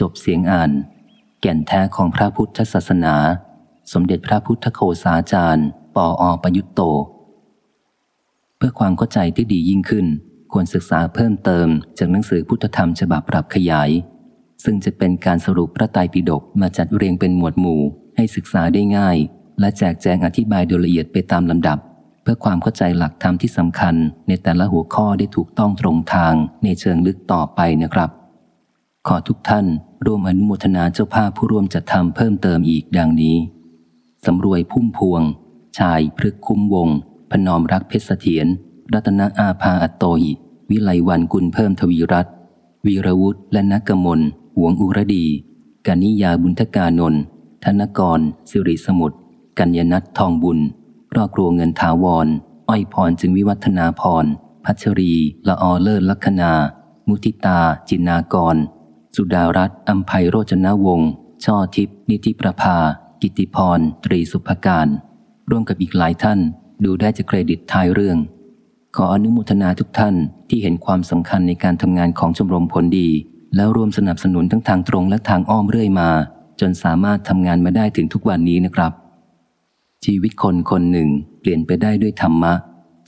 จบเสียงอ่าน แก่นแท้ของพระพุทธศาสนา สมเด็จพระพุทธโฆษาจารย์ ปออประยุตโต เพื่อความเข้าใจที่ดียิ่งขึ้น ควรศึกษาเพิ่มเติมจากหนังสือพุทธธรรมฉบับปรับขยาย ซึ่งจะเป็นการสรุปพระไตรปิฎกมาจัดเรียงเป็นหมวดหมู่ ให้ศึกษาได้ง่าย และแจกแจงอธิบายโดยละเอียดไปตามลำดับ เพื่อความเข้าใจหลักธรรมที่สำคัญ ในแต่ละหัวข้อได้ถูกต้องตรงทางในเชิงลึกต่อไปนะครับ ขอทุกท่านร่วมอนุโมทนาเจ้าภาพผู้ร่วมจัดทำเพิ่มเติมอีกดังนี้ สำรวยพุ่มพวง ชายพฤกคุ้มวง พนอมรักเพชรเสถียรรัตนอาภาอัตโตหิวิไลวันกุลเพิ่มทวีรัตวีรวุฒิและนักกมลหวงอุรดีกานิยาบุญทกานนธนกร สิริสมุทรกัญญนัททองบุญรอบครัวเงินถาวร อ้อยพรจึงวิวัฒนาพร พัชรี ละออเลิศลัคนา มุทิตา จินนากร สุดารัตน์อัมภัยโรจนวงศ์ช่อทิพย์นิติประภา กิติพร ตรีสุภการ ร่วมกับอีกหลายท่าน ดูได้จากเครดิตท้ายเรื่อง ขออนุโมทนาทุกท่านที่เห็นความสำคัญในการทำงานของชมรมผลดี แล้วร่วมสนับสนุนทั้งทางตรงและทางอ้อมเรื่อยมา จนสามารถทำงานมาได้ถึงทุกวันนี้นะครับ ชีวิตคนคนหนึ่ง เปลี่ยนไปได้ด้วยธรรมะ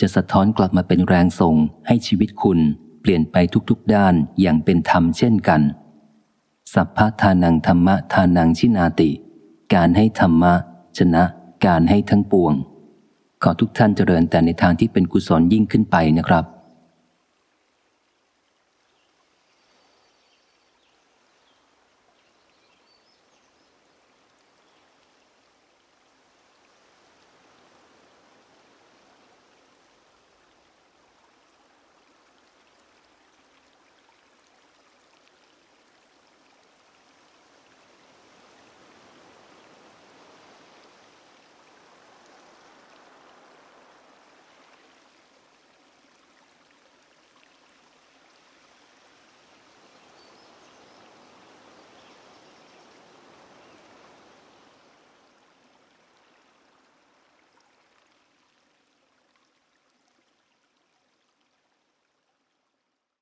จะสะท้อนกลับมาเป็นแรงส่งให้ชีวิตคุณ เปลี่ยนไปทุกๆด้านอย่างเป็นธรรมเช่นกัน สัพพะทานังธรรมะทานังชินาติ การให้ธรรมะ ชนะ การให้ทั้งปวง ขอทุกท่านเจริญแต่ในทางที่เป็นกุศลยิ่งขึ้นไปนะครับ